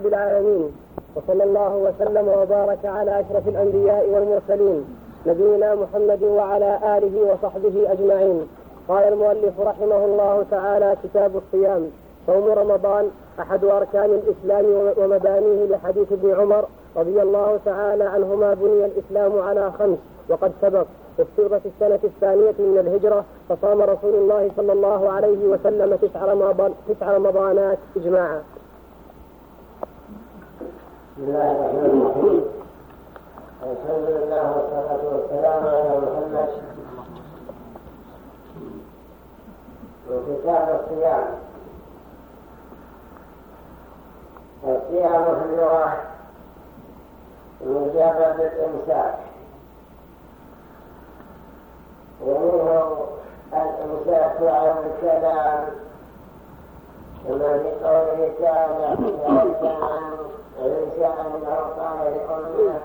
رب العالمين وصلى الله وسلم وبارك على أشرف الأنبياء والمرسلين نبينا محمد وعلى آله وصحبه أجمعين قال المؤلف رحمه الله تعالى كتاب الصيام صوم رمضان أحد أركان الإسلام ومبانيه لحديث ابن عمر رضي الله تعالى عنهما بني الإسلام على خمس وقد سبق افترضت السنة الثانية من الهجرة فصام رسول الله صلى الله عليه وسلم تسع رمضان تسع رمضانات إجماعا. بسم الله الرحمن الرحيم. الحمد لله والصلاة والسلام على محمد وكتاب الصيام الصيام في اللغة مجرد الإمساك ومنه الإمساك عن الكلام كما في قوله عيسى أنه قال لأمه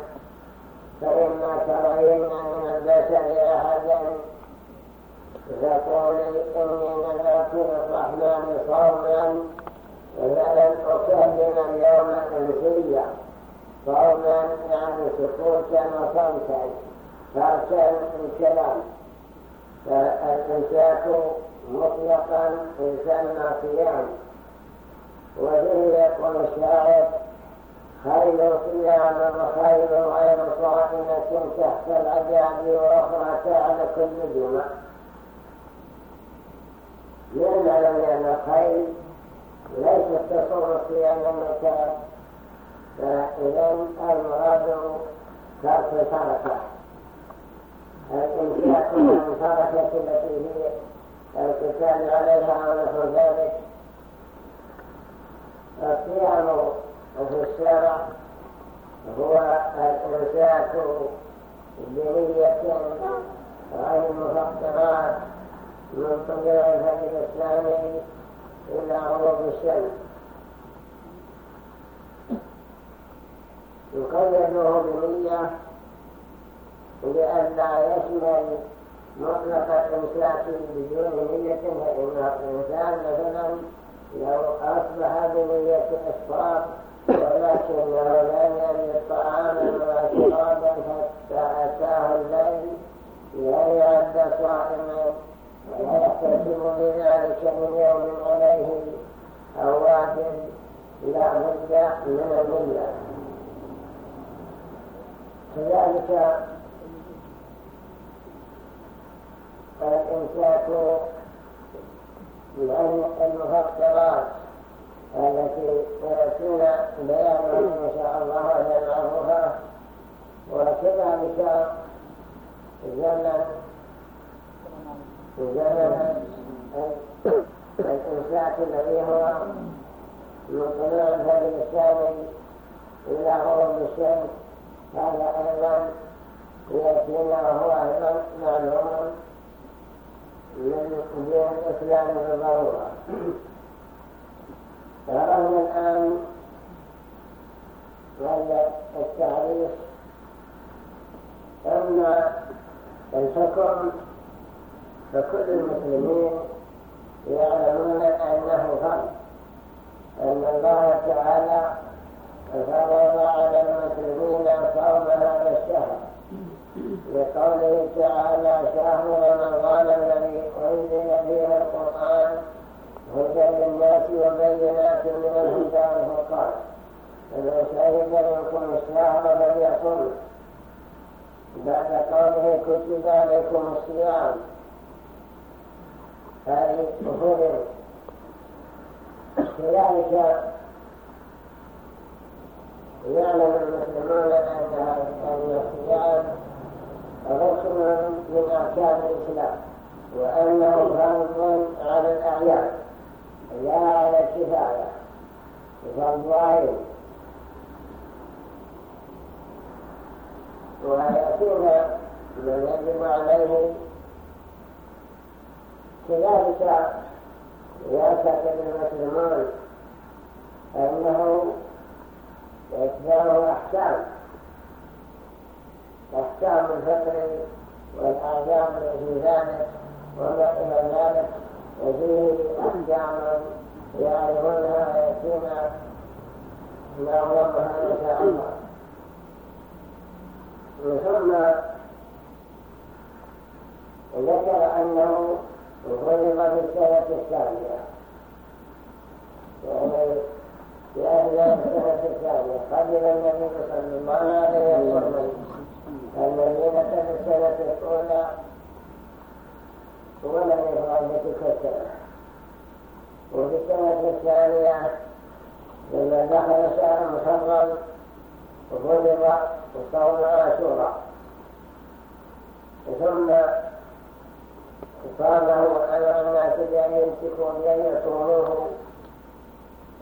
فإما ترين من البشر أحدا فقولي إني نذرت للرحمن صوما فلن أكلم اليوم إنسيا صوما يعني سكوتا وصمتا تركا الكلام. فالإمساك مطلقا يسمى صيام. وفيه يقول الشاعر خير صيام وخير غير صائمة تحت العذاب وأخرى على كل جمع يعلم أن الخير ليس تصور صيام المكان فإذا المراد ترك الحركة الامساك عن الحركة التي هي القتال عليها ونحو ذلك الصيام في الشرع هو الامساك بنية غير مفطرات من طلوع الفجر الثاني إلى غروب الشمس يقيده بنية لئلا يشمل مطلق الإمساك بدون نية فإن الإنسان مثلا لو أصبح بنية إفطار ولكنه لم يجد طعاما وشرابا حتى أتاه الليل يعد صائما من يوم عليه أو لا من كذلك الإمساك المفطرات التي يأتينا بيانها إن شاء الله وهي معروفة وكذلك زمن زمن الإمساك الذي هو من طلوع الفجر الثاني إلى غروب هذا أيضا يأتينا وهو أيضا معلوم من دين الإسلام بالضرورة رغم الآن وهذا التعريف أن الحكم فكل المسلمين يعلمون أنه فرض أن الله تعالى فرض على المسلمين صوم هذا الشهر. لقوله تعالى شهر رمضان الذي أنزل فيه القرآن هدى للناس وبينات من الهدى والفرقان. فمن شهد منكم الشهر فليصم بعد قوله كتب عليكم الصيام. اي فرض كذلك يعلم المسلمون أن الصيام ركن من أركان الإسلام. وأنه فرض على الأعيان. لا على الكفاية عين ويأتينا من يجب عليه كذلك يعتقد المسلمون أنه يتبعه أحكام أحكام الفطر والآداب في ذلك وما إلى ذلك وفيه أحكام يعرفونها ويأتينا نعرضها إن شاء الله ثم ذكر أنه فرض في السنة الثانية يعني في أهل السنة الثانية قبل النبي صلى الله عليه وسلم الذين في السنة الأولى ولم يفعل تلك السنة وفي السنة الثانية لما دخل شهر محرم فرض صوم عاشوراء ثم صامه على الناس بأن يمسكوا بأن يصوموه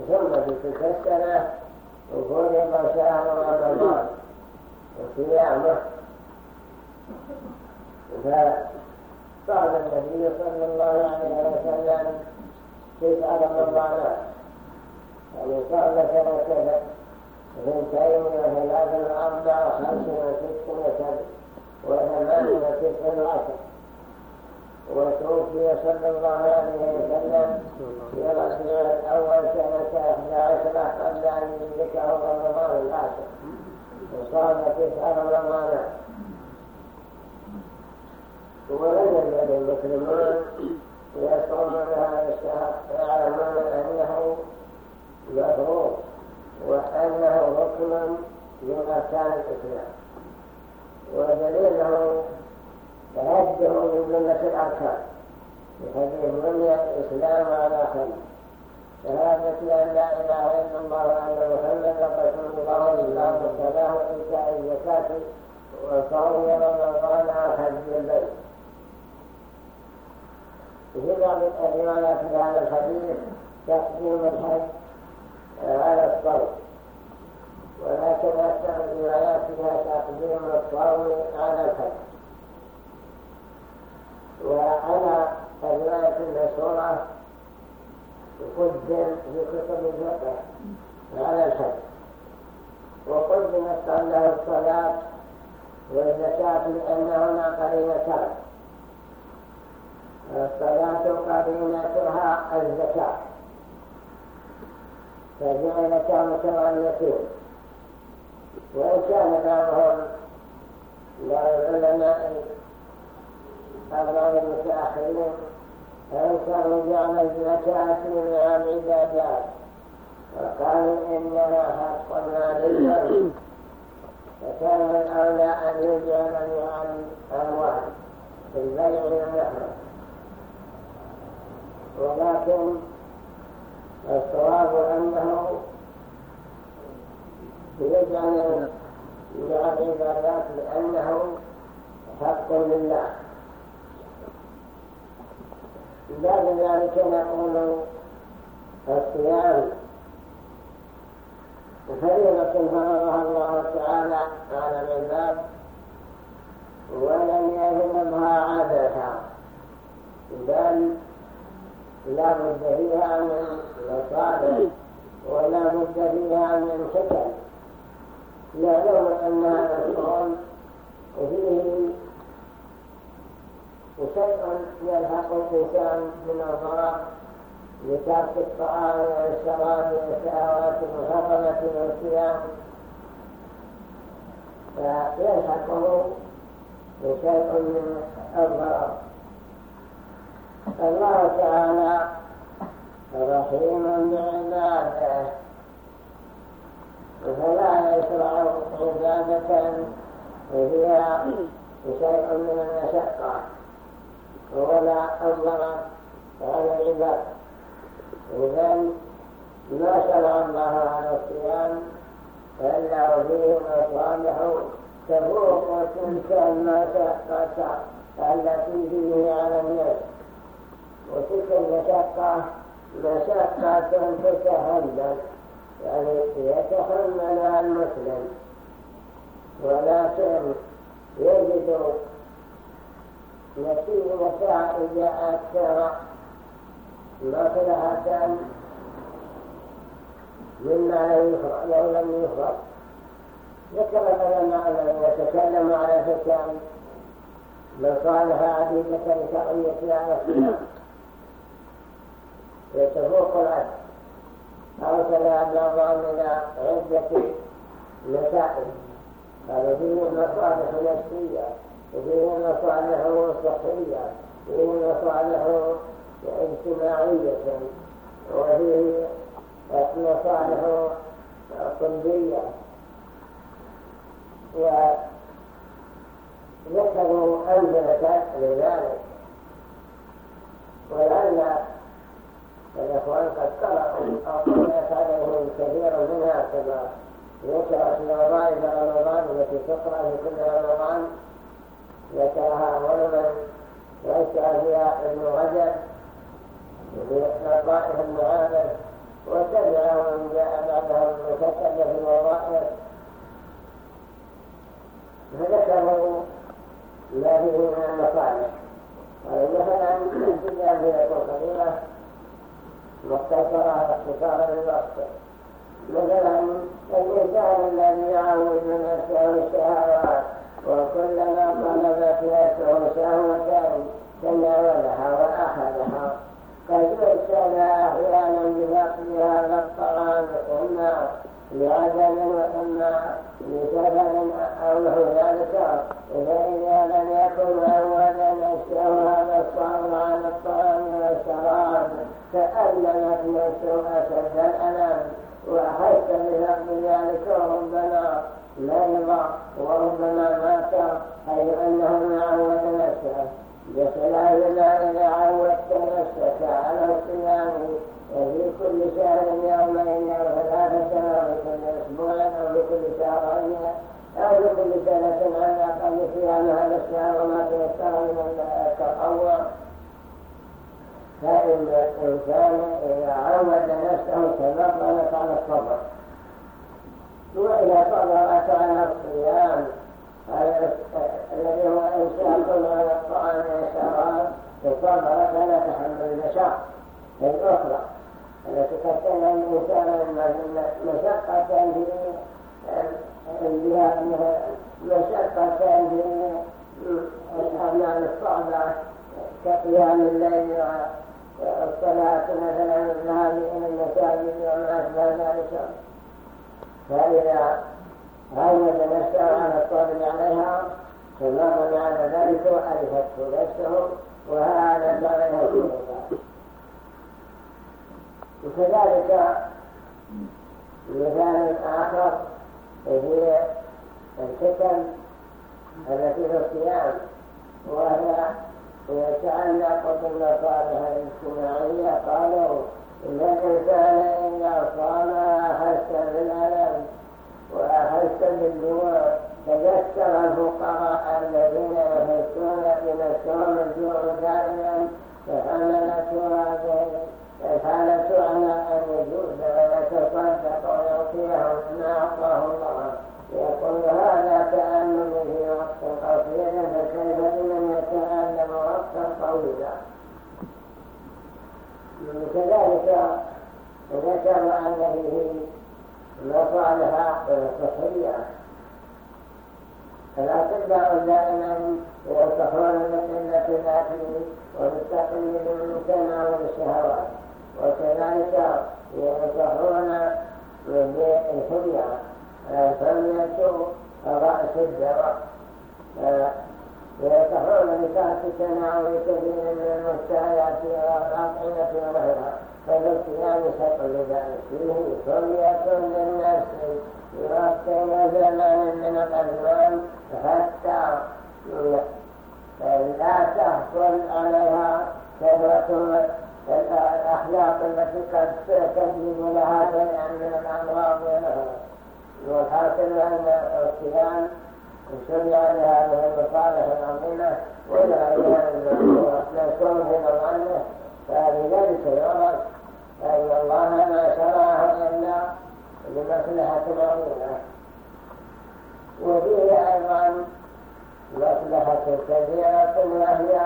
ثم في تلك السنة فرض شهر رمضان وصيامه. فقال النبي صلى الله عليه وسلم تسع رمضانات يعني قال سنة اثنتين وثلاث واربع وخمس وست وسبع وثمان وتسع وعشر وتوفي صلى الله عليه وسلم في ربيع الأول سنة احدى عشره قبل أن يدركه رمضان العاشر. وصام تسع رمضانات ولم يزل المسلمون يصومون هذا الشهر يعلمون انه مبروك وانه ركن من اركان الاسلام ودليله تهجه من جملة الأركان بحيث بني الإسلام على خمس شهادة أن لا إله إلا الله وأن رسول الله لله والصلاة وإيتاء الزكاة وصوم رمضان وحج البيت في بعض الروايات هذا الحديث تقديم الحج على الصوم ولكن أكثر الروايات فيها تقديم الصوم على الحج وعلى الرواية المشهورة قدم في كتب الفقه على الحج وقدمت قبله الصلاة والزكاة لأنهما قرينتان الصلاة قرينتها الزكاة. فجعلتا متواليتين وإن كان بعضهم بعض العلماء أغلب المتأخرين أنكروا جعل الزكاة من العبادات وقالوا إنها حق ماليا فكان الأولى أن يجعل من الأموال في البيع والنحو ولكن الصواب أنه يجعل من العبادات لأنه حق لله. بعد ذلك نقول الصيام فريضة فرضها الله تعالى على العباد ولم يهمها عادتها بل لا بد فيها من مصالح ولا بد فيها من حكم نعلم أن هذا الصوم فيه وشيء يلحق الإنسان من الضرر لترك الطعام والشراب والشهوات المحرمة والصيام. فيلحقه بشيء من الضرر. الله تعالى رحيم بعباده فلا يشرع عبادة فيها شيء من المشقه ولا الضرر على العباد إذن ما شرع الله على الصيام فإلا وفيه مصالح تفوق تلك المشقة التي فيه على الناس وتلك المشقة مشقة تتحمل يعني يتحملها المسلم. ولكن يجد نتيجة نتائج أكثر مصلحة مما لو لم يفرق. ذكر لنا أن يتكلم على حكام مصالح عديدة لتقوية على الصيام يتفوق العدل أرسل بعضهم إلى عدة مسائل هذا فيه مصالح نفسية وفيه مصالح صحية فيه مصالح اجتماعية وفيه مصالح طبية وذكروا أمثلة لذلك. ولعل الإخوان قد قرأوا أو عليهم كثير منها كما ذكرت الوظائف رمضان التي تقرأ في كل رمضان ذكرها من يشتغل فيها ابن رجب لطائف المعابد وتبعه من جاء بعدهم وكتب في الوظائف. فذكروا ما فيه من المصالح قالوا مثلا الدنيا أمثلة قليلة مختصرة اختصارا للوقت مثلا الإنسان الذي يعود نفسه الشهوات وكلما طلبت نفسه شهوة تناولها وأخذها قد يرسل أحيانا بفقد هذا الطعام لعدم وإما لسبب أو له ذلك فإذا لم يكن أولا هذا الصبر على الطعام والشراب تألمت نفسه أشد الألم وأحس بفقد ذلك وربما مرض وربما مات أي أنه عود نفسه. بخلاف ما إذا عودت نفسك على الصيام في كل شهر يومين أو ثلاثة أو كل أسبوع أو لكل شهرين أو لكل سنة على الأقل صيام هذا الشهر وما تيسر من التطوع فإن الإنسان إذا عود نفسه تبطلت على الصبر وإذا صبرت على الصيام الذي هو إنسان على الطعام والشراب تصبر فلا تحمل المشاق الأخرى التي قد تنهى الإنسان مشقة بها مشقة في الأعمال الصعبة كقيام الليل والصلاة مثلا الذهاب إلى المساجد وما أشبه ذلك فإذا عود نفسه على الصبر عليها. فمر على ذلك وألفته نفسه وهذا لا يكون وكذلك مثال آخر هي الفتن التي في الصيام وهي يتعلق بالمصالح الإجتماعية قالوا إن الإنسان إذا صام أحس بالألم وأحس بالجوع تذكر الفقراء الذين يحسون بمسهم الجوع دائما فحملته هذه الحالة على أن يجوز ويتصدق ويعطيهم ما أعطاه الله يقول هذا تأمل في وقت قصير فكيف بمن يتألم وقتا طويلا كذلك ذكر أن فيه مصالح صحية الأطباء دائما ينصحون بقلة الأكل وبالتقليل من تناول الشهوات وكذلك ينصحون بالحمية الحمية رأس الدواء. وينصحون بترك تناول كثير من المشتهيات والأطعمة وغيرها فالصيام شق لذلك. فيه حمية للنفس. يوقتين زمان من الأزمان حتى لا تحصل عليها كثرة الأخلاق التي قد تجلب لها شيئا من الأمراض والحاصل أن الصيام شرع لهذه المصالح العظيمة ولا نشكر في نظامه فبذلك يعرف أن الله ما شرعه إلا لمصلحة عظيمة وفيه أيضا مصلحة كبيرة وهي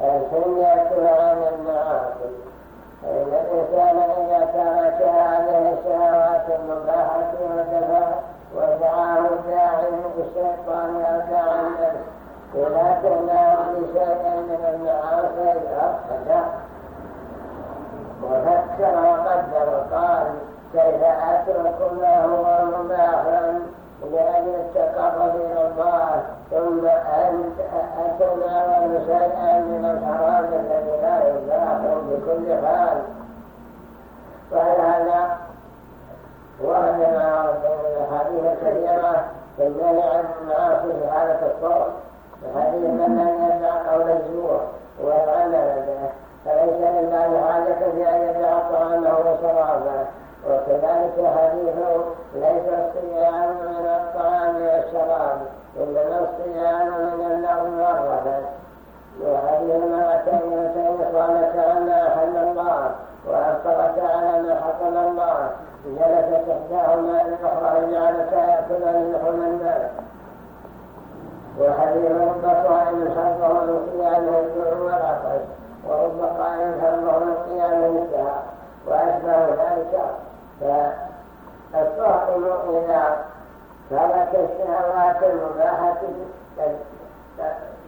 الحمية عن المعاصي فإن الإنسان إذا ترك هذه الشهوات المباحة ودفع ودعاه داعي الشيطان أو داعي النفس إذا تناول شيئا من المعاصي أخذ وفتح فكر وقدر وقال كيف أترك ما هو مباح لأجل التقرب إلى الله ثم أنت أتناول شيئا من الحرام الذي لا يباح بكل حال؟ وهذا ورد ما بين الأحاديث الكثيرة في المعاصي في حالة الصوم الحديث من لم يدع قول الزور به. فليس لله حاجة في أن يدع طعامه وشرابه وكذلك حديث ليس الصيام من الطعام والشراب إنما الصيام من اللغو والرفث مرتين وتين قالت أن أحل الله؟ وأفطرت على ما حصل الله؟ جلست إحداهما للأخرى جعلت يأكلن لحم الناس. وحديث رب صائم حظه من قيامه الجوع والعطش ورب قائم حظه من قيامه السهر وأشبه ذلك فالصائم إذا ترك الشهوات المباحة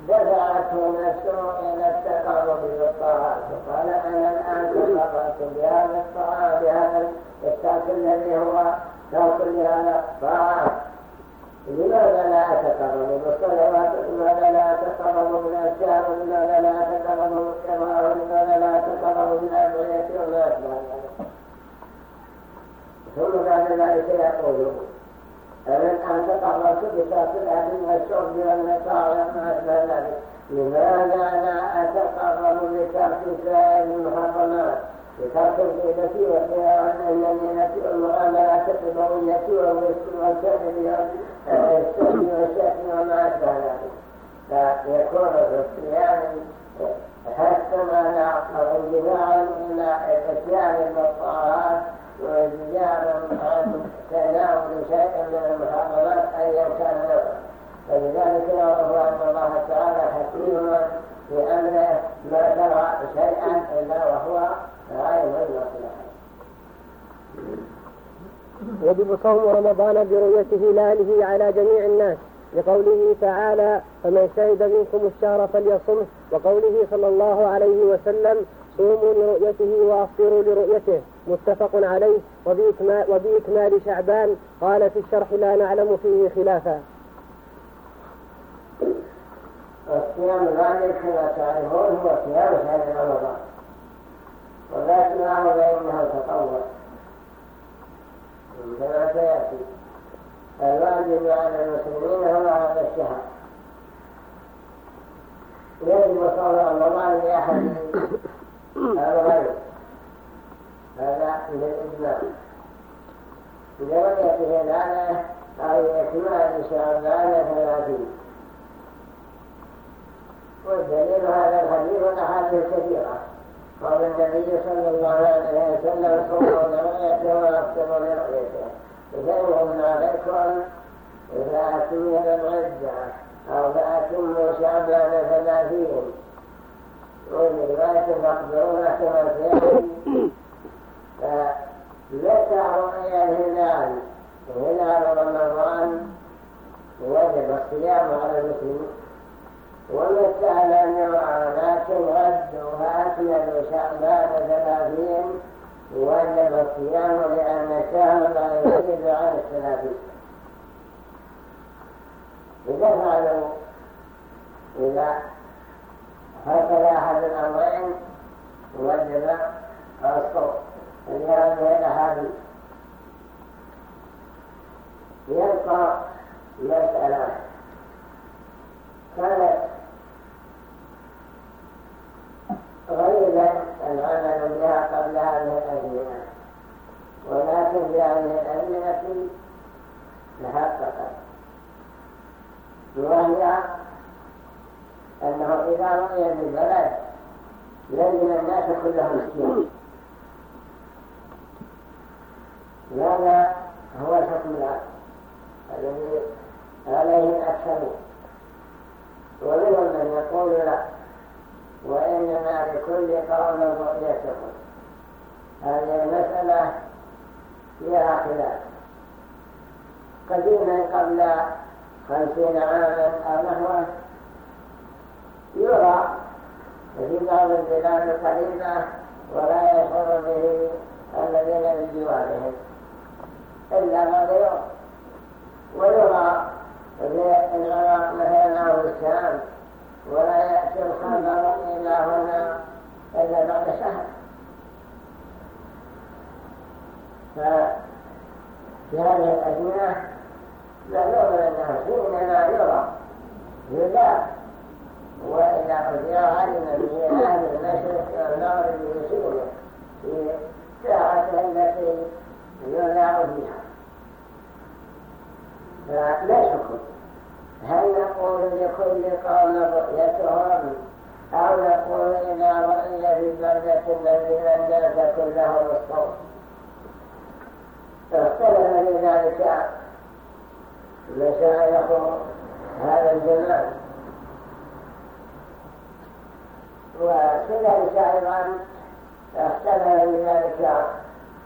دفعته نفسه إلى التقرب بالطاعات قال أنا الآن تقربت بهذا الطعام بهذا الترك الذي هو ترك لهذا الطعام. لماذا لا أتقرب؟ بالصلوات لماذا لا أتقرب بالأشياء لماذا لا أتقرب بالقراءة لماذا لا أتقرب بالأدعية وما أشبه ثم بعد ذلك يقول أمن أن تقربت بترك الأكل والشرب والمطاع وما أشبه ذلك لماذا لا أتقرب بترك سائر المحرمات بترك الغيبة والخيار النميمة والمعاملات الربوية والغش والكذب والسب والشتم أشبه ذلك فيكون في الصيام حتى ما نعقل انجماعا إلى الاتيان بالطاعات وزيادة عن تناول شيء من المحرمات أيا كان نوعا فلذلك يعرف أن الله تعالى حكيم في أمره ما ترى شيئا إلا وهو غير المصلحة يجب صوم رمضان برؤية هلاله على جميع الناس. لقوله تعالى فمن شهد منكم الشهر فليصمه. وقوله صلى الله عليه وسلم صوموا لرؤيته وأفطروا لرؤيته. متفق عليه. وبإكمال, شعبان قال في الشرح لا نعلم فيه خلافا. الصيام ذلك كما تعرفون هو صيام شهر رمضان. ولكن معه فإنه تطور كما سيأتي. الواجب على المسلمين هو هذا الشهر. يجب صوم رمضان لأحد. الغير هذا بالإجماع لرؤيته الآلة أو إكمال شعبان ثلاثين والدليل هذا الحديث والأحاديث كثيرة قال النبي صلى الله عليه وسلم صوموا لرؤيته وأفطروا لرؤيته فإنهم عليكم إذا أتموا العدة أو فأتموا شعبان ثلاثين. وفي رواية تقدرون كما سيأتي فمتى رؤيا الهلال هلال رمضان وجب الصيام على المسلمين ومتى لم يرى لكن غدوا فأكملوا شعبان ثلاثين وجب الصيام لأن الشهر لا يزيد عن الثلاثين إذا فعلوا إذا حصل أحد الأمرين وجب الصوم لهذه الأحاديث يبقى مسألة. كانت غريبا العمل بها قبل هذه الأزمنة ولكن في هذه الأزمنة تحققت وهي أنه إذا رؤي بالبلد لزم الناس كلهم مسكين هذا هو الحكم العام الذي عليه الأكثر ومنهم من يقول لا وإنما لكل قوم رؤيتهم هذه المسألة فيها خلاف. قديما قبل خمسين عاما أو نحوه يرى في بعض البلاد القريبة ولا يشعر به الذين من جوارهم. إلا بعد يوم ويرى في العراق مثلا أو الشام ولا يأتي الخبر إلى هنا إلا بعد شهر ففي هذه الأزمنة معلوم أنه حينما يرى يدار وإذا أجرى علم به أهل المشرق والمغرب بسوريا في ساعته التي يذاع فيها فلا شكر. هل نقول لكل قوم رؤيتهم أو نقول إذا رؤي في بلدة الذي لم تكن له الصوت اختلف في ذلك مشايخ هذا الزمان وكذلك أيضا اختلف في ذلك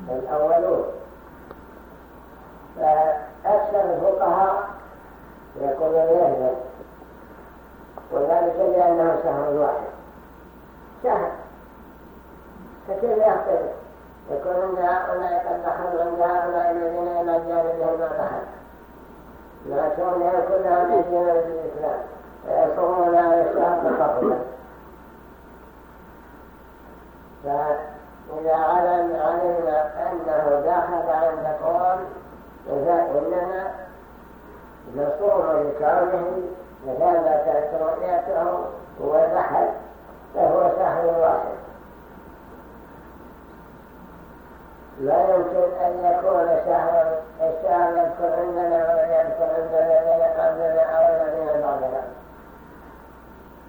الأولون. فأكثر الفقهاء يقولون يهدد وذلك لأنه شهر واحد. شهر. فكيف يختلف؟ يكون عند هؤلاء قد دخلوا عند هؤلاء الذين إلى جانبهم ما دخل لا كونها كلها من دين الإسلام ويصومون على الشهر تقبلا فإذا علم علمنا أنه دخل عند قوم فإننا نصوم لكونه مثابة رؤيته ودخل فهو شهر واحد. لا يمكن أن يكون شهر الشهر يدخل عندنا ويدخل عند الذين قبلنا أو الذين بعدنا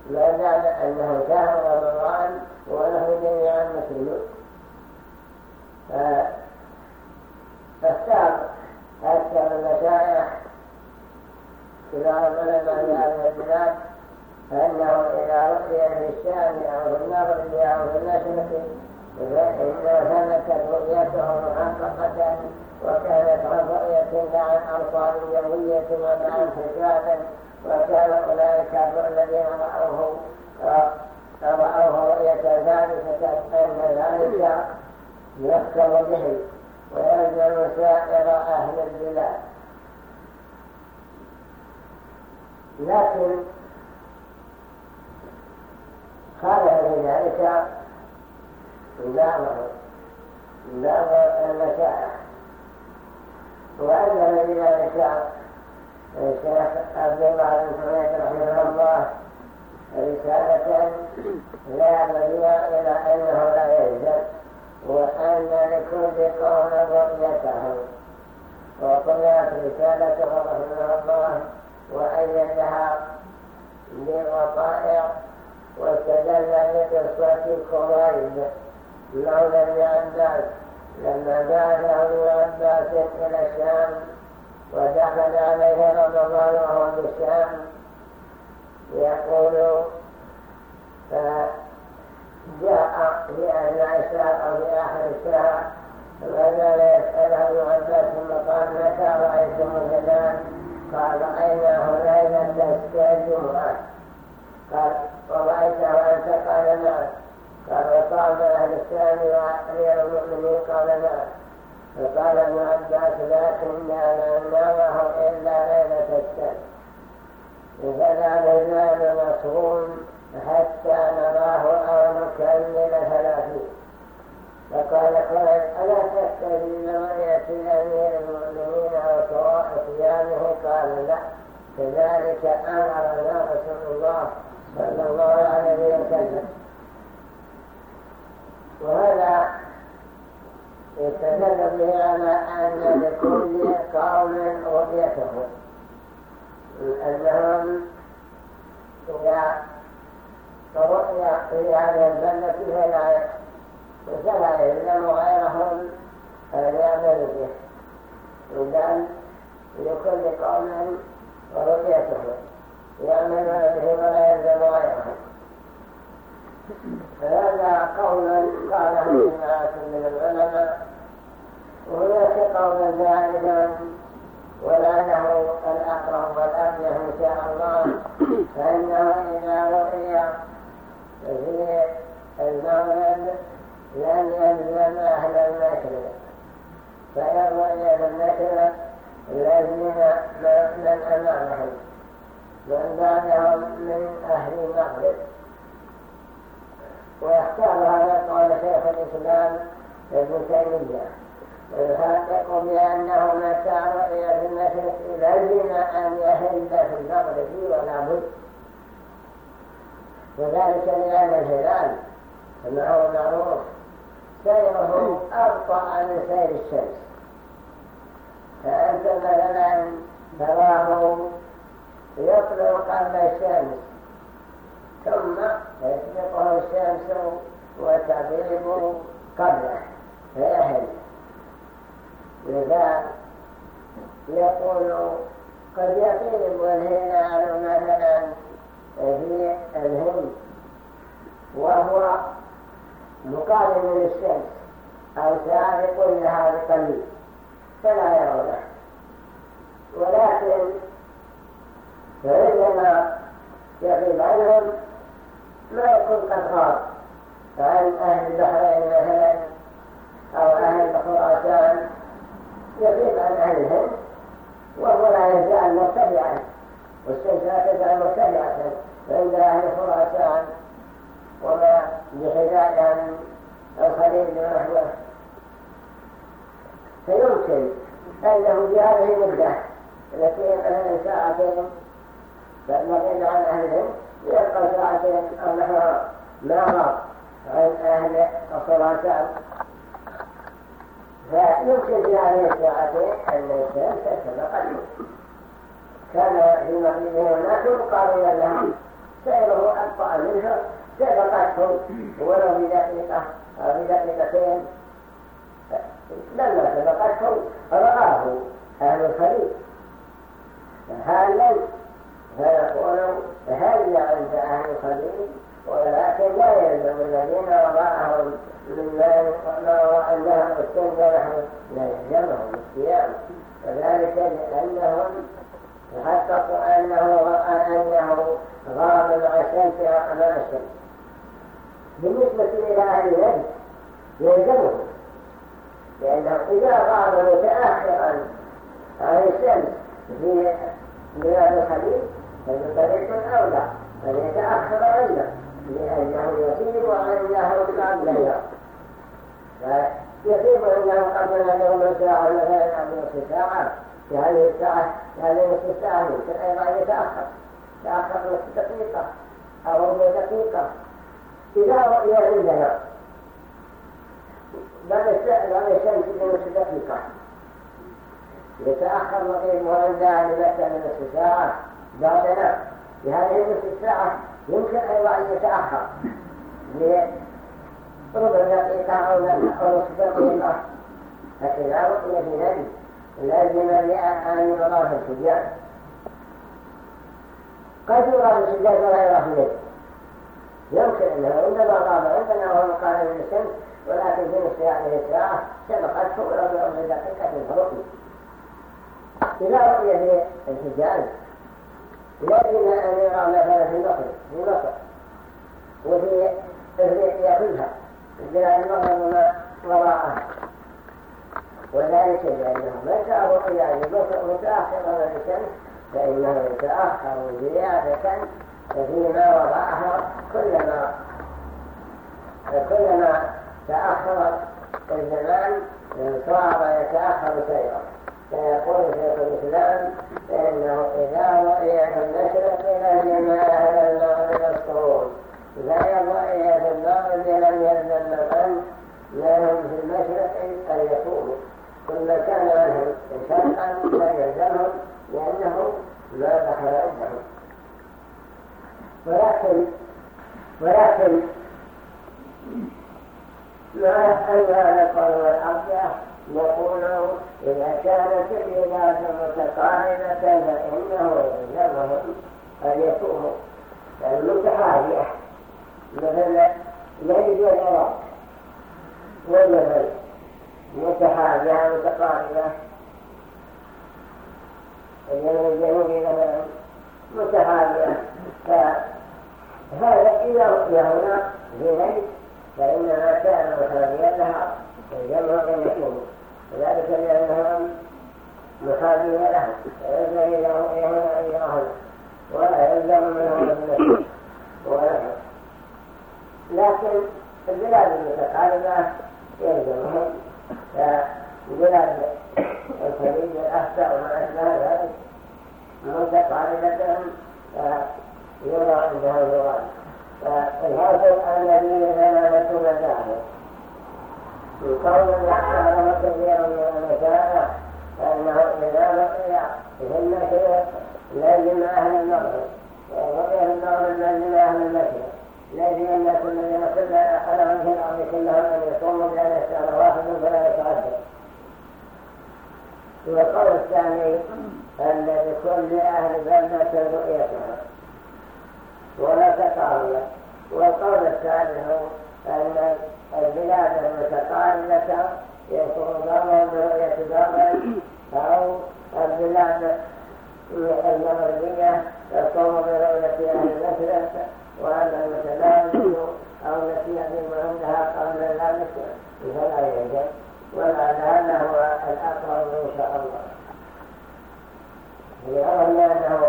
ما دام أنه شهر رمضان وله جميع المسلمون فاختار أكثر المشايخ كبار العلماء في هذه البلاد فإنه إذا رؤي في الشام أو في المغرب أو في المشرق فإذا ثبتت رؤيته محققة وكانت عن رؤية لا عن أرصاد يومية ولا عن وكان أولئك الذين رأوه رأوه رؤية ثالثة أن ذلك يحكم به. ويلزم سائر أهل البلاد. لكن خالف في ذلك بعض بعض المشايخ. وأنزل بذلك الشيخ عبد الله بن سعيد رحمه الله رسالة لا مبيع إلى أنه لا يلزم. وأن لكل قول رؤيته وقلت رسالته رحمة الله وأيدها بالوقائع واستدل بقصة كريب مولى ابن عباس لما بعثه ابن عباس إلى الشام ودخل عليه رمضان وهو بالشام يقول فجاء في أهل الشهر أو في آخر الشهر فبدأ يسأله ابن عباس ثم قال متى رأيتم الهلال؟ قال رأيناه ليلة الجمعة قال ورأيته أنت؟ قال نعم قال وقام أهل الشام وأمير المؤمنين؟ قال نعم فقال ابن عباس لكننا لا نراه إلا ليلة الشمس. فلا نزال مصروم حتى نراه أو نكمل ثلاثين فقال قال ألا تستجيب رؤية أمير المؤمنين أو صيامه قال لا. كذلك أمرنا رسول الله صلى الله عليه وسلم. وهذا يستدل به على أن لكل قوم رؤيته. أنهم إذا رؤيا في هذه البلدة فلا فلا يلزم غيرهم يعملوا به. إذن لكل قوم ورؤيته يعملون به ولا يلزم غيرهم. فهذا قول قاله جماعة من العلماء وهناك قول ذلك ولا له الأقرب والأبيه إن شاء الله فإنه إذا رؤي في المغرب لن يلزم أهل المشرق فيرضى إلى المشرق الذين من أمامهم من بعدهم من أهل المغرب ويختار هذا قول شيخ الإسلام ابن تيمية ويحقق بأنه متى رؤية المشرق لزم أن يهل في المغرب ولا بد وذلك لأن الهلال كما هو معروف. سيره أبطأ من سير الشمس. فأنت مثلا تراه يطلع قبل الشمس ثم تسبقه الشمس وتغيب قبله فيهل. لذا يقول قد يطيب الهلال في الهند وهو مقابل للشمس أو سابق لها بقليل فلا يرونه ولكن فعندما يغيب عنهم ما يكون قد غاب. عن أهل البحرين مثلا أو أهل خراسان يغيب عن أهلهم وهو لا يزال مرتفعا والشمس تزال مرتفعة عند أهل خراسان وما بحذائها من الخليل ونحوه فيمكن أنه في هذه المدة التي مثلا ساعتين فالمغيب عن أهلهم يبقى ساعتين أو نحو ما غاب عن أهل الخراسان. فيمكن في هذه الساعتين أن تسبق الموت كان في مغربه هناك مقابلا لهم سيره أبطأ منه سبقته ولو بدقيقة أو بدقيقتين. لما سبقته رآه أهل الخليل. هل فيقول هل عند أهل الخليل؟ ولكن لا يلزم الذين وضعهم مما عندهم السنة نحن لا يلزمهم الصيام. وذلك لأنهم يحقق أنه أنه غاب مع الشمس وأمام الشمس بالنسبة إلى أهل النجد يلزمهم لأنه إذا غاب متأخرا عن الشمس في بلاد الخليج فإن طريق أولى أن يتأخر عنه لأنه يصيب عنده قبل فيصيب عنده قبل يوم ساعة مثلا أو نصف ساعة في هذه الساعة هذه نصف الساعة يمكن أيضا يتأخر. تأخر نصف دقيقة أو ربع دقيقة. إذا رؤي عندنا. بعد الشمس بنصف دقيقة. يتأخر مقيم عندها لمثل نصف ساعة. بعدنا بهذه نصف ساعة يمكن أيضا أن يتأخر. ربع دقيقة أو نصف دقيقة. لكن لا رؤية في نبي لازم أن يرى في السجاد قد يرى في السجاد ولا يرى في الليل يمكن أنه عندما غاب عندنا وهو مقارن للشمس ولكن في هذه الساعة سبقته ولو بعد دقيقة فرؤي إذا رؤي في الحجاز. لازم أن يرى مثلا في مصر في مصر وفي كلها البلاد المغرب وراءها. وذلك لأنه متى رؤيا متأخرا من الشمس فإنه يتأخر زيادة فيما وراءها كلما كلما تأخر الزمان صار يتأخر سيرا فيقول شيخ الإسلام إنه إذا رؤي في المشرق لازم أهل المغرب الصعود فإذا رؤي في المغرب لم يلزم من لهم في المشرق أن يصوموا كل كان عنهم شرقا لا يلزمهم لأنه ما دخل عندهم ولكن ولكن مع أن القول والأرجح نقول إذا كانت العباد متقاربة فإنه يلزمهم أن يكونوا المتحاذية مثل يجد والعراق والمثل متحاذية متقاربة الجنوب الجنوبي مثلا متحاذية فهذا إذا رؤيا هنا ليل فإنما كان محابيا لها. الجمع اثنين وذلك لأنهم محابيا لها. فينبغي له أن يرهن ولا يلزم منهم النسل ونحن لكن البلاد المتقاربة يلزمهم. فبلاد الخليج الأخطأ وما أشبه ذلك. متقاربة فيرى عندها الغراب فالحاصل الذي ثمانة مذاهب كون يحترم كثيرا من المشاعر فإنه إذا بقي فيهن شيء لازم أهل المغرب وغير المغرب لازم أهل المشرق لازم الناس الذين كلها حرما في الأرض كلهم ان يصوموا بان يشتغل واحد فلا يتعدد والقول الثاني أن لكل أهل بلده رؤيتها ولا تقارب والقول الثالث أن البلاد المتقاربة يكون بعضهم برؤية بعض أو البلاد المغربية تقوم برؤية أهل المشرق وأن المتنازل أو التي يقيم عندها قبل ذلك فلا يجب. ولا هذا هو الأقرب إن شاء الله. لأن أنه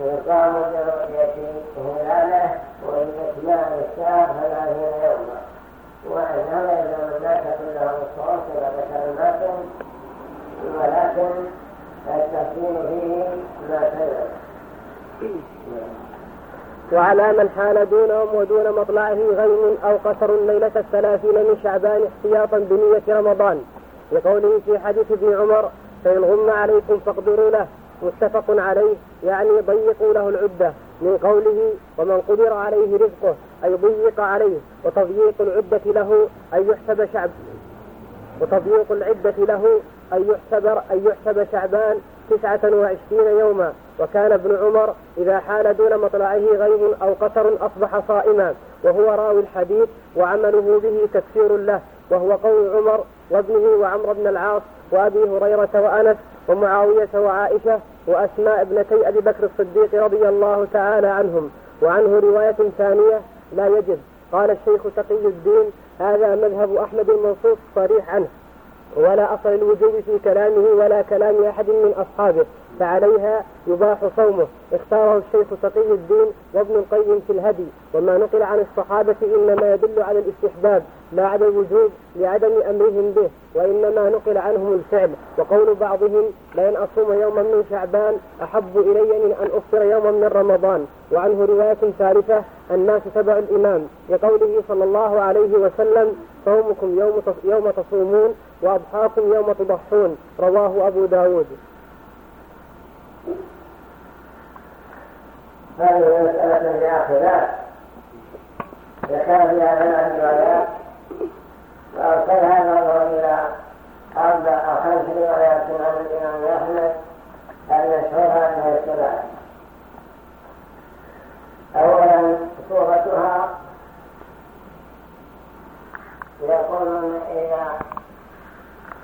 يقام برؤية هلاله وإتمام الشهر ثلاثين يوما وأنه يلزم الناس كلهم الصوم كما ذكر الناس ولكن التفصيل فيه ما سير وعلى من حال دونهم ودون مطلعه غيم أو قصر الليلة الثلاثين من شعبان احتياطا بنية رمضان. لقوله في حديث ابن عمر فإن غم عليكم فاقدروا له. متفق عليه يعني ضيقوا له العدة. من قوله ومن قدر عليه رزقه. أي ضيق عليه. وتضييق العدة له أن يحسب شعب. وتضييق العدة له أن يحسب أن يحسب شعبان تسعة وعشرين يوما. وكان ابن عمر إذا حال دون مطلعه غيب أو قصر أصبح صائما وهو راوي الحديث وعمله به تكفير له وهو قول عمر وابنه وعمر بن العاص وأبي هريرة وأنس ومعاوية وعائشة وأسماء ابنتي أبي بكر الصديق رضي الله تعالى عنهم. وعنه رواية ثانية لا يجب قال الشيخ تقي الدين هذا مذهب أحمد المنصوص صريح عنه. ولا أصل الوجوب في كلامه ولا كلام أحد من أصحابه فعليها يباح صومه. اختاره الشيخ تقي الدين وابن القيم في الهدي. وما نقل عن الصحابة إنما يدل على الاستحباب لا على الوجوب لعدم أمرهم به وإنما نقل عنهم الفعل. وقول بعضهم لأن أصوم يوما من شعبان أحب إلي من أن أفطر يوما من رمضان. وعنه رواية ثالثة الناس تبع الإمام. لقوله صلى الله عليه وسلم صومكم يوم يوم تصومون. وأضحاكم يوم تضحون رواه أبو داود. هذه مسألة فيها خلاف ذكر فيها ثلاث روايات وأرسلها بعضهم إلى أربع أو خمس روايات عن الإمام أحمد المشهور أنها الثلاث أولا صورتها يقولون إذا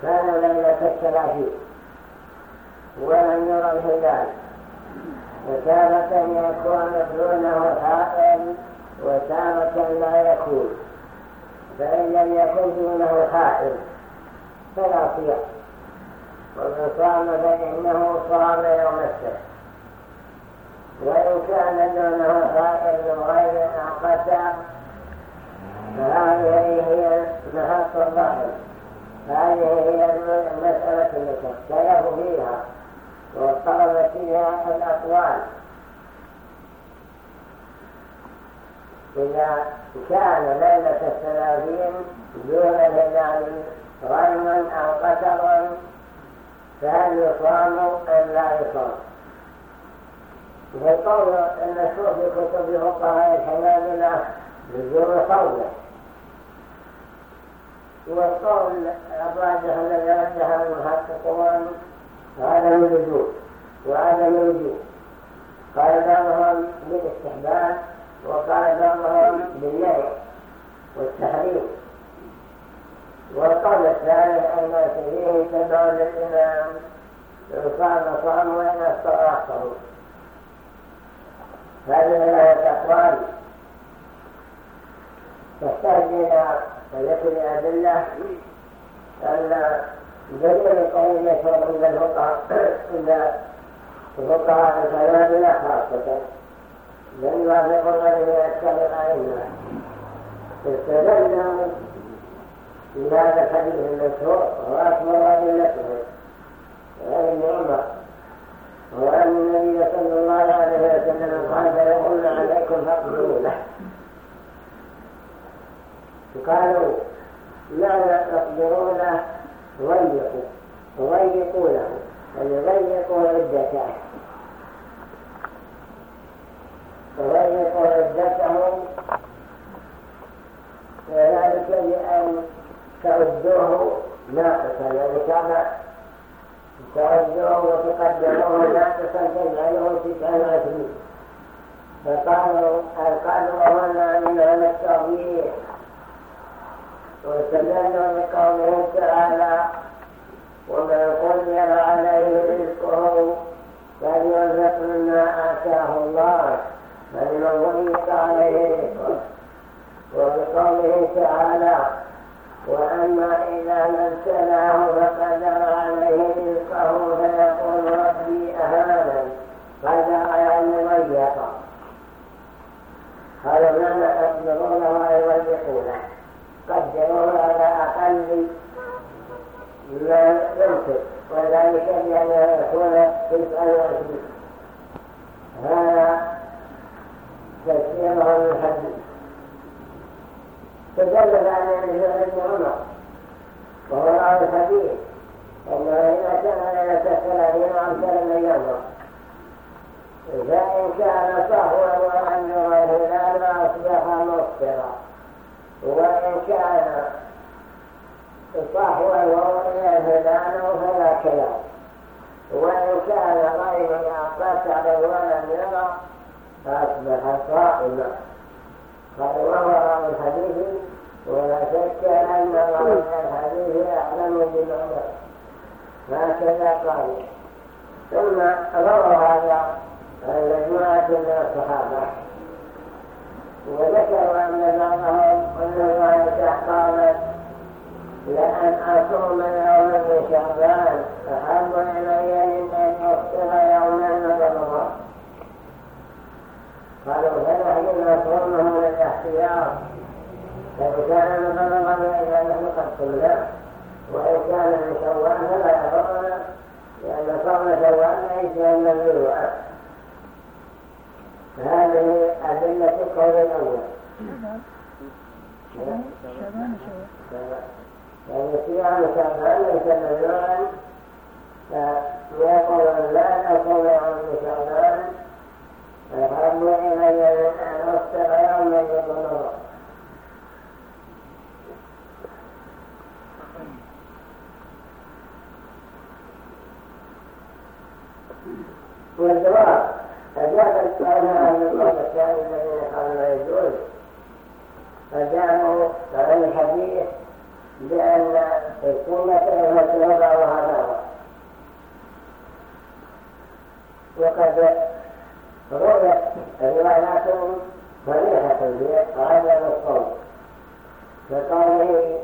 كان ليلة الثلاثين ولم يرى الهلال وتارة يكون دونه حائل وتارة لا يكون فإن لم يكن دونه حائل فلا صيام ومن صام فإنه صام يوم السبت. وإن كان دونه حائل غير انقطع فهذه هي محط الظهر هذه هي المسألة التي اختلفوا فيها وطلب فيها الأقوال. إذا كان ليلة الثلاثين دون الهلال غيما أو قتر فهل يصام أم لا يصام فالقول المشهور في كتب فقهاء الحنابلة بدون صومه والقول الراجح الذي رجح المحققون عدم الوجود وعدم الوجود قال بعضهم بالاستحباب وقال بعضهم بالنهي والتحريم. والقول الثالث أن فيه تبع للإمام صام صام وإن أفطر هذه ثلاثة أقوال. تحتاج إلى أدلة. أن دليل قول يشرب عند الفقهاء عند الفقهاء الحنابلة خاصة. بل يوافقون به أكثر الأئمة استدلوا بهذا الحديث المشهور وأكبر أدلته غير ابن عمر وأن النبي صلى الله عليه وسلم قال فيقولون عليكم فاقبلوا له قالوا معنى تقدروا له ضيقوا. ضيقوا له أن يضيقوا عدته ضيقوا عدته ذلك بأن تعدوه ناقصا يعني كان تعدوه وتقدموه ناقصا تجعله تسعا وعشرين فقالوا قالوا هنا من على التغيير واستدلوا بقوله تعالى ومن قدر عليه رزقه فليرزق مما آتاه الله فلمن ضيق عليه رزقه. وبقوله تعالى وأما إذا ابتلاه فقدر عليه رزقه فيقول ربي أهانا قدر يعني ضيقا هذا معنى أقدرونه ويضيقونه قدروا على أقل ما يمكن وذلك بأن يكون تسعة وعشرين هذا تفسيره من تدلل على أن ابن عمر. وهو رأى الحديث أنه إذا كان ليلة الثلاثين أرسل من ينظر فإن كان صهوا وأن يرى الهلال أصبح مفطرا وإن كان صحوا وولي الهلال فلا كلام. وإن كان غير قتل ولم يرى فأصبح صائما. قال وهو الحديث ولا شك أن راوي الحديث أعلم بالعمر هكذا قال ثم روى هذا المجموعة من الصحابة وذكروا أن بعضهم أن عائشة قالت لأن أصوم يوما من شعبان أحب إلي من أن أفطر يوما من رمضان قالوا فنحن نصومه للاحتياط. فإن كان من إذا نحن قد صمنا وإن كان من شوال فلا يضرنا لأن صوم شوال ليس من الوعد هذه أدلة القول الأول. شعبان يعني صيام شعبان ليس ممنوعا فيقول لا نقول عن شعبان أحب إلي من أن أفطر يوما يقول والجواب فجاء الكلام عن القول الثاني الذين قالوا لا يجوز فجاءوا عن الحديث بأن السنة مطلوبة وهذا وقد رويت روايات صريحة بعدم الصوم كقوله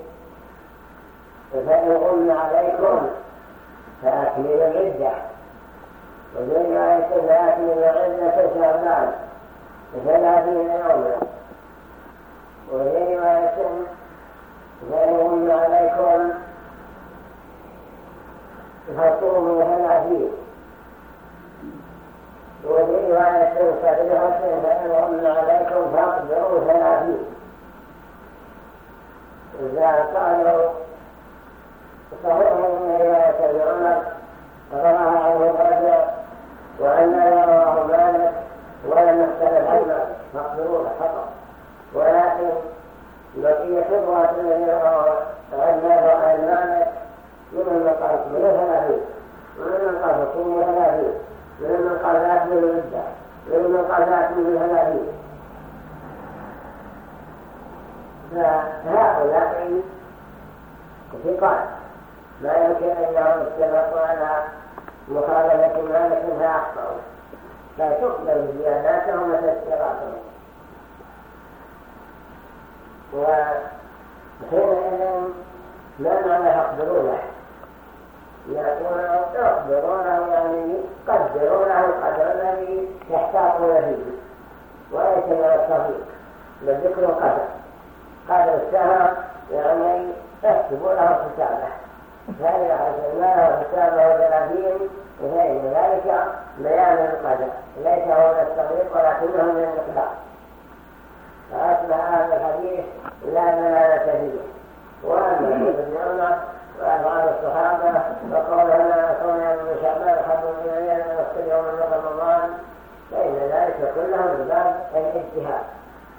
من الاجتهاد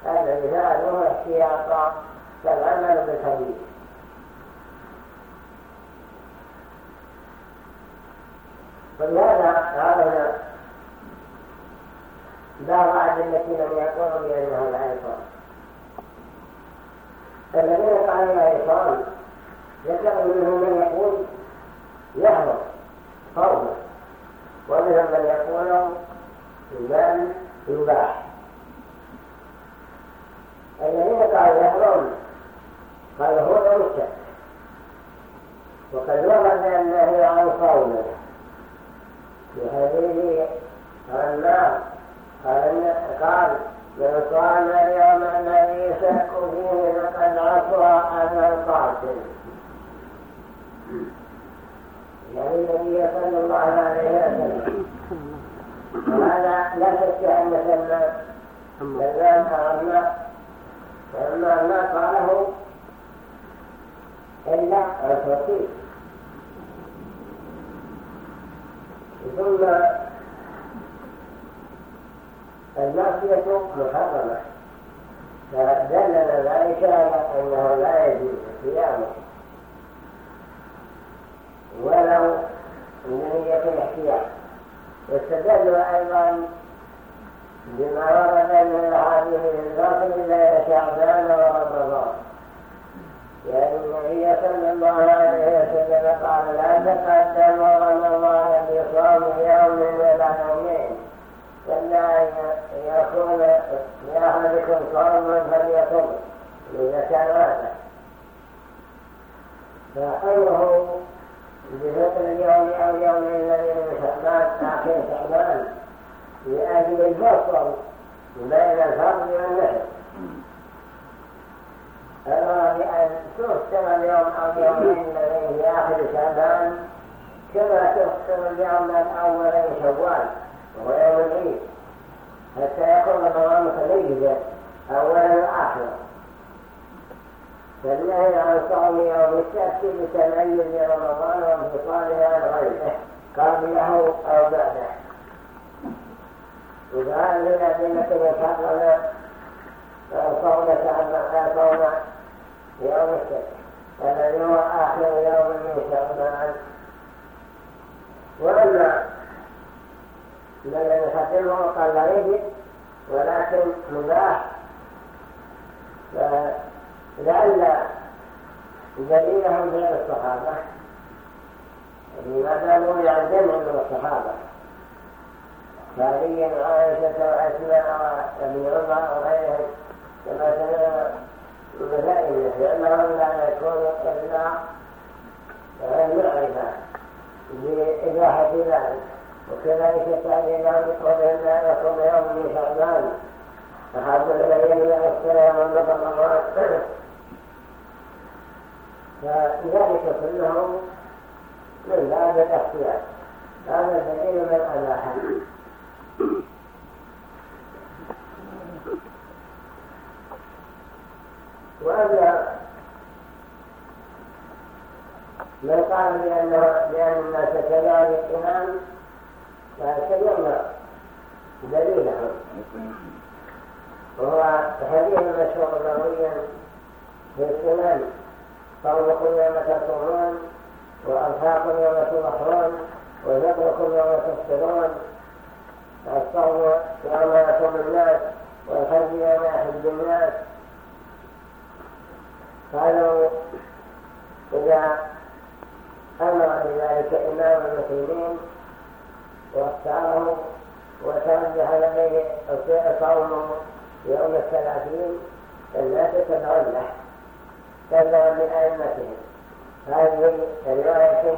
الذي فعلوه احتياطا كالعمل بالحديث. ولهذا هذا بعض أدلة من يقول بأنه لا يصوم الذين قالوا لا يصوم ذكر منهم من يقول يحرم صومه ومنهم من يقول بل يباح. الذين قالوا يحرم قال هو يمسك وقد ورد النهي عن صومه في حديث النار قال من صام اليوم الذي يشك فيه فقد عصى أبا القاسم يعني النبي صلى الله عليه وسلم. وهذا لا شك أن سلمان سلمان أعلم فلما ما قاله إلا الفقير ثم المعصية محرمة فدلنا ذلك على أنه لا يجوز صيامه ولو بنية الاحتياط واستدلوا أيضا بما ورد من الحديث الباطل بين شعبان ورمضان يعني النبي صلى الله عليه وسلم قال لا تقدموا رمضان بصوم يوم ولا يومين فلا يكون لأحدكم صوم فليصم إذا كان هذا فأمره بفطر اليوم أو يوم الذي من شعبان آخر شعبان لأجل الفصل بين الفرد والنحر أمر بأن تفطر اليوم أو يومين الذين في آخر شعبان كما تفطر اليوم الأول من شوال وهو يوم العيد. حتى يكون رمضان متميزا أولا وآخرا فالنهي عن صوم يوم السبت بتميز رمضان وانفصاله عن غيره قبله أو بعده. وهذا من أدلة يحرم صوم صوم يوم السبت الذي هو آخر يوم من شعبان وأما الذي يحرمه قال غيبي ولكن مباح لعل دليلهم غير الصحابة لماذا نقول عن من الصحابة فعلي وعائشة وأسماء وابن عمر وغيرهم كما سمعنا المسائل لأنهم لا يكون إلا المعرفة بإباحة ذلك. وكذلك التعليل عن بقولهم لا يصوم يوم من شعبان. فحاصل الذين لا السلام والنظر الله فذلك كله من باب الاختيار. هذا الدليل من أباحه وأما من قال بأن الناس كذلك إمام فسيرنا دليلهم وهو حديث مشهور رويا في السنن صومكم يوم تصومون وأرفاقكم يوم تضحون وذكركم يوم تفطرون. الصوم يوم يصوم الناس والحج يوم يحج الناس. قالوا إذا أمر بذلك إمام المسلمين واختاره وترجح لديه صوم يوم الثلاثين الناس تدعون له تدعون لأئمتهم. هذه رواية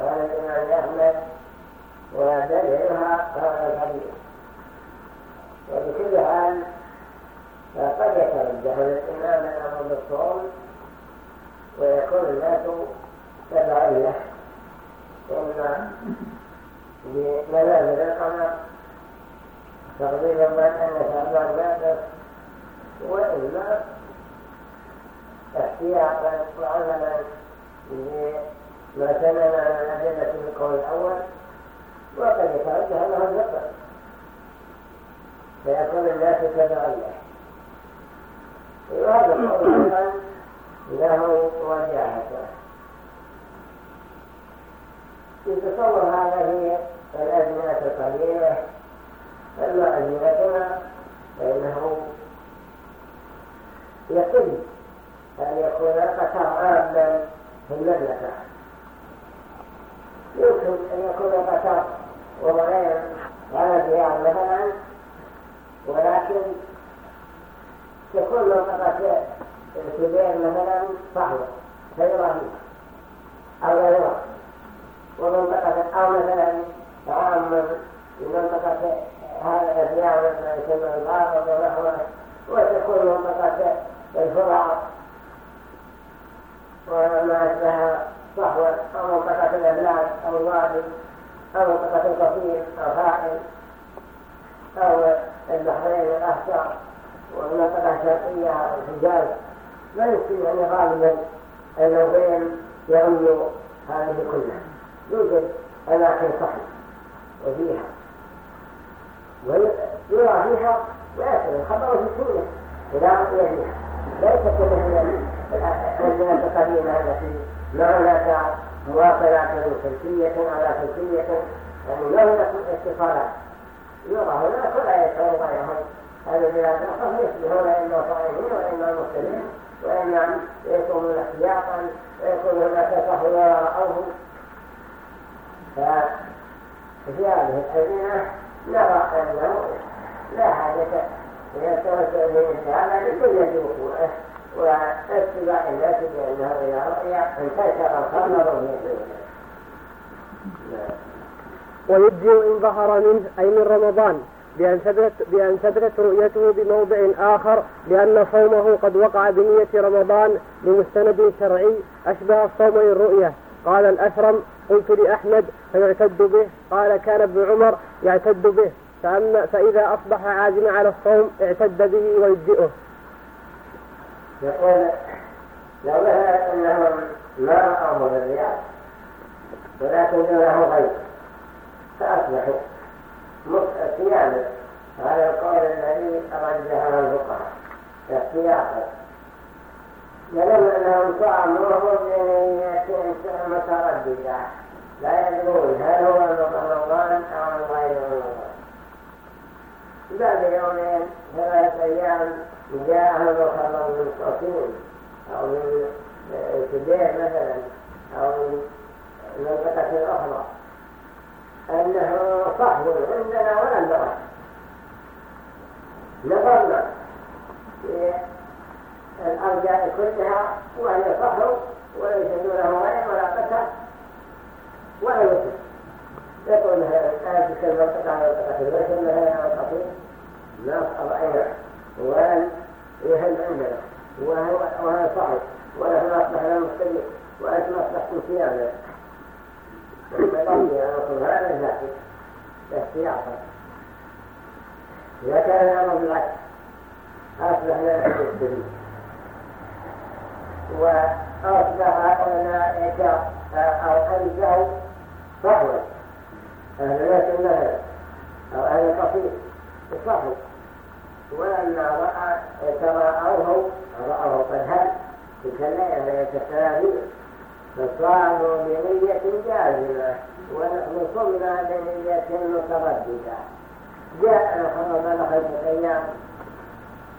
قال الإمام أحمد ودليلها هذا الحديث. وبكل حال فقد يتوجه للإمام الأمر بالصوم ويكون الناس تبعا له إما بمنازل القمر تقدير من أن شعبان ناقص وإما احتياطا وعملا بما سمعنا من الأدلة في القول الأول وقد يتوجه له النقل فيكون الناس تبعا له وهذا أيضا له وجاهته يتصور هذا في الأزمنة القليلة أما أزمنتنا فإنه يقل أن يكون القطر عاما في المملكة يمكن أن يكون القطر وغير على الديار مثلا ولكن تكون منطقة الكبير مثلا صحوة فيرى أو غيرها ومنطقة أو مثلا عاما في منطقة هذا الديار يسمى الغابة ونحوه وتكون منطقة الفرع وما أشبه صحوة أو منطقة الأبلاد أو الوادي أو منطقة القصير أو حائل أو البحرين الأحسر والمنطقة الشرقية أو الحجاز لا يمكن يعني غالبا اللغين يعم هذه كلها. يوجد أماكن صحي وفيها. ويرى فيها لكن الخبر في السنة. إذا أعطي فيها. ليست مثل الناس القديمة التي ما هناك مواصلات خلفية على خلفية. يعني ما هناك اتصالات. يرى هناك ولا يشعر غيرهم هذه إما صائمين وإما يكونون احتياطا ويكون هناك صحوة وراءه ففي هذه الأزمنة نرى أنه لا حاجة واتباع بأنه انتشر الخمر ويجزئ إن ظهر منه أي من رمضان. بأن ثبتت, بأن ثبتت رؤيته بموضع آخر لأن صومه قد وقع بنية رمضان لمستند شرعي أشبه الصوم للرؤية قال الأثرم قلت لأحمد فيعتد به. قال كان ابن عمر يعتد به. فأما فإذا أصبح عازما على الصوم اعتد به ويجزئه. يقول لو مثلا أنهم ما رأوه بالرياض ولكن له غير فأصبحوا. صياما هذا القول الذي رجحه الفقهاء. احتياطا ولم أنهم صاموه بنية مترددة. لا يدرون هل هو رمضان أو غير رمضان بعد يومين ثلاثة أيام جاءهم الخبر من قصيم أو من كبير مثلا. أو من منطقة أخرى أنه صحو عندنا ولا نرى نظرنا في الأرجاء كلها وهي صحو وليس دونه غير ولا قتل ولا يسر. يقول هذه المنطقة على منطقة البشر مثلا على القصير ما رأينا ولن يهل عندنا وهو صحو لنا مستجيب وأنتم أصبحتم صياما فبقي أنكم هذا ذاتي احتياطا إذا كان الأمر بالعكس أصبح لنا المستجيب وأصبح أولئك أو أنزعوا صحوا أهل الناس النهر أو أهل القصير صحوا ولما رأى تراءوه رأوه قد هل تلك الليلة فصاروا بنية جازمة ونحن صمنا بنية مترددة. جاء بعد خمسة أيام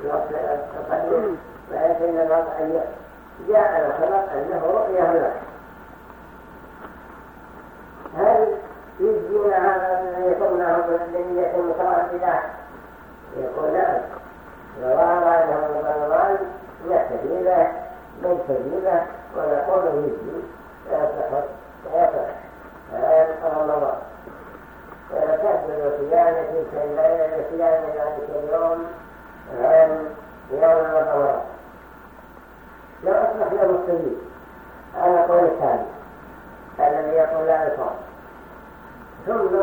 القديم فأتينا بعض أيام. جاء الخبر أنه رؤية هناك هل يجينا هذا الذي صمناه بنية مترددة؟ يقول نعم أنه من رمضان نكتفي به نكتفي به ونقول يجي ويصح ويصح رمضان ويكبر صيام تلك الليلة صيام ذلك اليوم عن يوم رمضان لو أصبح له السبيل على قول الثاني الذي يقول لا يصوم. ثم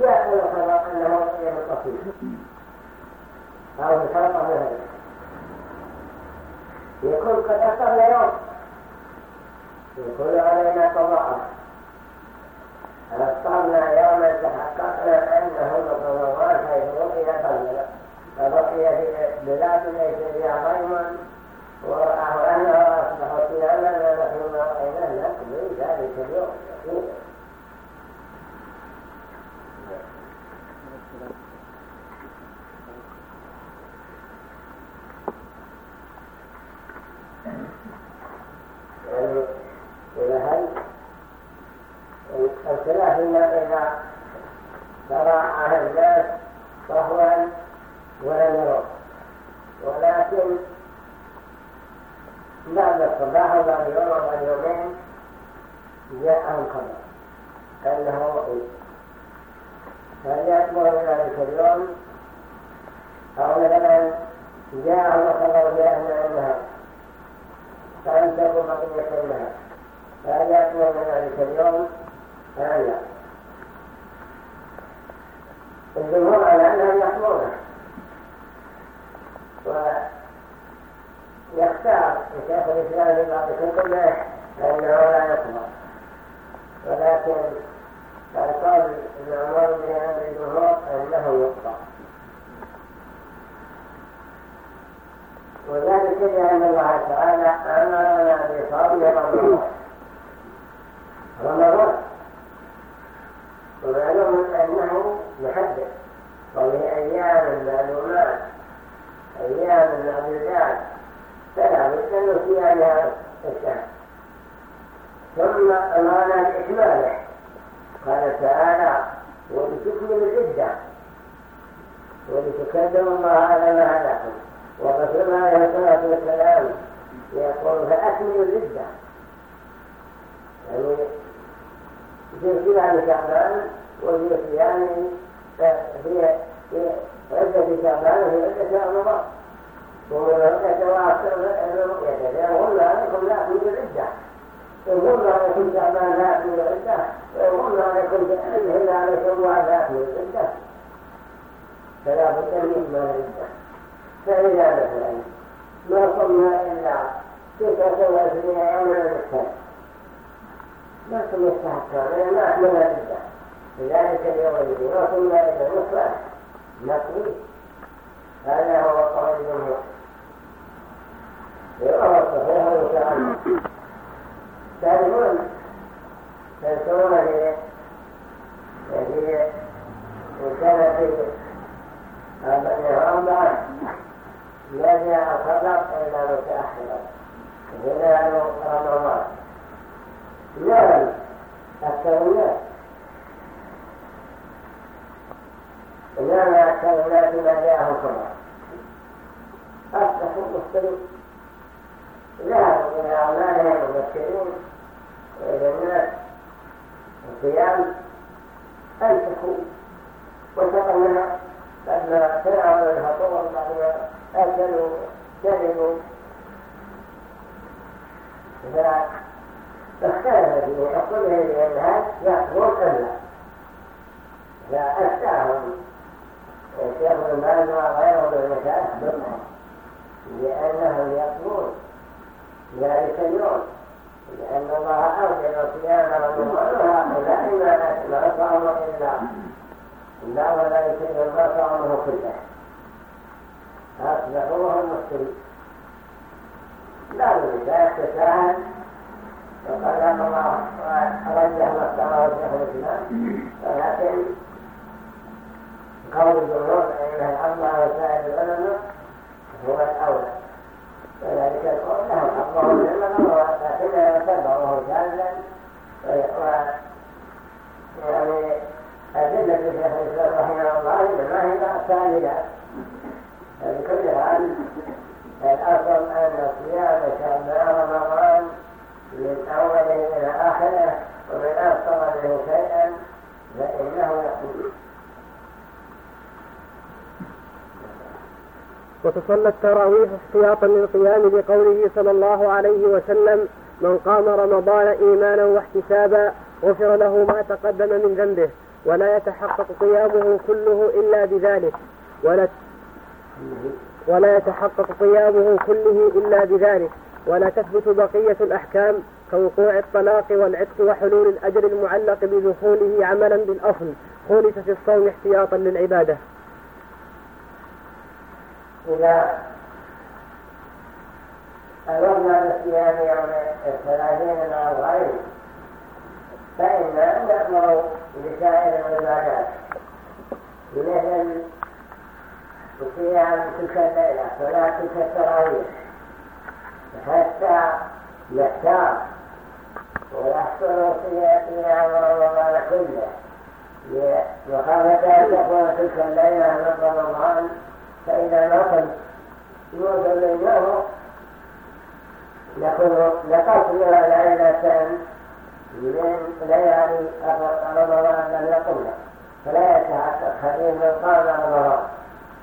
جاء الخبر أنه يوم القصير. أو الفرق هذا. يكون قد أخذنا يوم. يكون علينا قضاء. أفطرنا يوما تحققنا أنه من رمضان حيث رؤيا قبلنا فرؤيا في بلاد فيها ضيم ورآه أهله وأصبحوا صياما ونحن ما رأيناه نقضي ذلك اليوم يعني إلى هل الخلاف إذا تراعى الناس صهوا ولم يروا ولكن بعد الصباح وبعد يوم وبعد يومين جاءهم خبر أنه رؤي هل يكبر ذلك اليوم أو مثلا جاءهم الخبر بأن النهار فأنتقوا بقية النهار فهل يكبر ذلك اليوم أم لا الجمهور على أنهم يحمونه ويختار شيخ الإسلام في بعض كتبه فإنه لا يقبل ولكن القول ابن عمر بن أمر الجمهور أنه يقبل وذلك لأن الله تعالى أمرنا بصوم رمضان رمضان ومعلوم أنه محدد وهي أيام معلومات أيام معدودات فلا بد من صيامها الشهر ثم أمرنا بإكماله قال تعالى ولتكملوا العدة ولتكلموا الله على ما هداكم وقصرنا عليه الصلاة والسلام يقول فأكملوا العدة يعني في صيام شعبان وفي صيام في عدة شعبان وفي عدة رمضان ومن عدة وأكثر الرؤية فيقول عليكم لا تكون العدة يقول عليكم شعبان لا تكون العدة ويقول عليكم الهلال عليكم لا تكون العدة فلا بد من إكمال العدة فإذا مثلا ما صمنا إلا تسعة وعشرين يوما نحتاج ما كن يستحقان لأن ما أحمل الإبداع لذلك اليوم الذي ما صمنا إلا نصف نقوي هذا هو قول الجمهور وهو الصحيح الله تعلمون تذكرون في في كان في بني أربعة لا جاء الخبر إلا متأخرا هلال رمضان نعم أكثر الناس نعم أكثر الناس ما جاءهم خبر أصبحوا مختلف ذهبوا إلى أعمالهم مبكرين وإلى الناس القيام أنفقوا وتقلنا لما تناولوا الفطور بعد أكلوا شربوا فاختلف في حكمه لأنها يأكلون أم لا فأفتاهم الشيخ بن باز وغيره من المشايخ بالله لأنهم يأكلون ذلك اليوم لأن الله أوجد صيام رمضان وهؤلاء ما صاموا إلا لا ولا يكون ما صامه كله أصبحوا وهم مسلمين لا بد يتساهل وقال الله رجح ما اختاره شيخ الاسلام ولكن قول الجمهور ان الاربعه وسائر العلماء هو الاولى وذلك القول له حقه من النظر لكن يعتبره شاذا يعني أدلة شيخ الإسلام رحمه الله إنما هي سائلة بكل حال الأصل أن صيام شهر رمضان من أوله إلى آخره ومن أفطر منه شيئا فإنه يقول وتصلى احتياطا للقيام بقوله صلى الله عليه وسلم من قام رمضان إيمانا واحتسابا غفر له ما تقدم من ذنبه ولا يتحقق قيامه كله إلا بذلك. ولا ولا يتحقق قيامه كله إلا بذلك. ولا تثبت بقية الأحكام كوقوع الطلاق والعتق وحلول الأجر المعلق بدخوله عملا بالأصل. خولف في الصوم احتياطا للعبادة. إذا أمرنا بصيام يوم الثلاثين الأربعين فإنا نأمر بسائر العبادات مثل صيام تلك الليلة صلاة تلك التراويح حتى يحتار ويحصل صيام رمضان كله وخافة أن تكون تلك الليلة من رمضان فإذا نقل يوصل نكون نقصنا ليلة من ليالي رمضان لم يقمنا فلا يتحقق حديث من قام رمضان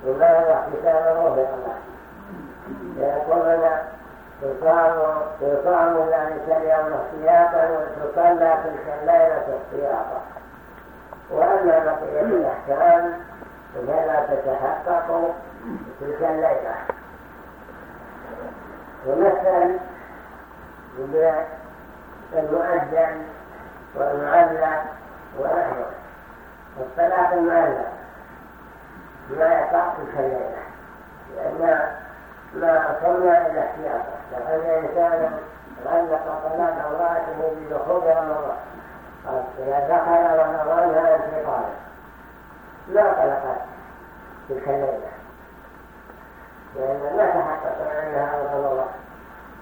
ولا احتسابه في الله ليقولنا تصام ذلك اليوم احتياطا وتصلى تلك الليلة احتياطا. وأما بقية الأحكام فلا تتحقق تلك الليلة. ومثل بالمؤذن والمعلق ونحوه الصلاة المعلق ما يقع تلك الليلة لأن ما صلى إلى احتياطه لأن إنسانا علق صلاة امرأته بدخول رمضان إذا دخل رمضان فلا انتقال ما طلقت تلك الليلة لأن ما تحقق أنها من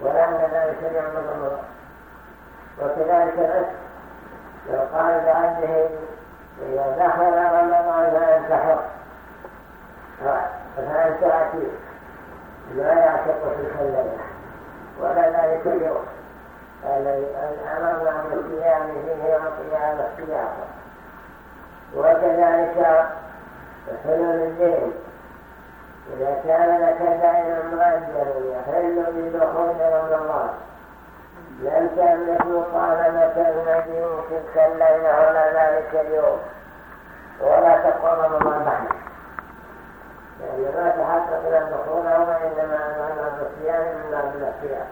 أن ذلك من الله وكذلك الأسر لو قال بعده إذا دخل رمضان فأنت حر فأنت أكيد لا يعتق تلك الليلة ولا ذلك اليوم الذي أمرنا بالصيام فيه وقيام وكذلك حلول الدين. إذا كان لك دائما مؤجل يحل بدخول رمضان لم تملك مطالبة المدين تلك الليلة ولا ذلك اليوم ولا تقوم رمضان بعد لأن ما تحقق إلى الدخول هو إنما أمرنا بالصيام من باب الاختيار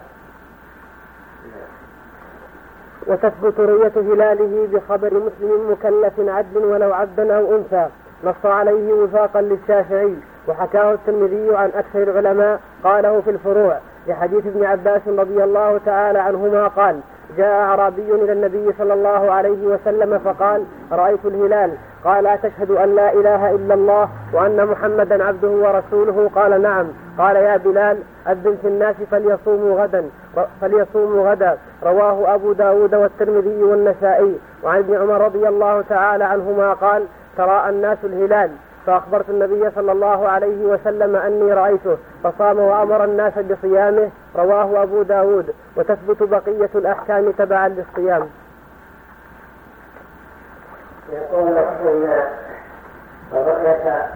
وتثبت رؤية هلاله بخبر مسلم مكلف عدل ولو عبدا أو أنثى نص عليه وفاقا للشافعي. وحكاه الترمذي عن أكثر العلماء قاله في الفروع لحديث ابن عباس رضي الله تعالى عنهما قال جاء أعرابي إلى النبي صلى الله عليه وسلم فقال رأيت الهلال. قال أتشهد أن لا إله إلا الله وأن محمدا عبده ورسوله؟ قال نعم. قال يا بلال أذن في الناس فليصوموا غدا فليصوموا غدا. رواه أبو داود والترمذي والنسائي. وعن ابن عمر رضي الله تعالى عنهما قال تراءى الناس الهلال. فأخبرت النبي صلى الله عليه وسلم أني رأيته فصام وأمر الناس بصيامه رواه أبو داود وتثبت بقية الأحكام تبعا للصيام. يقول إن الرؤية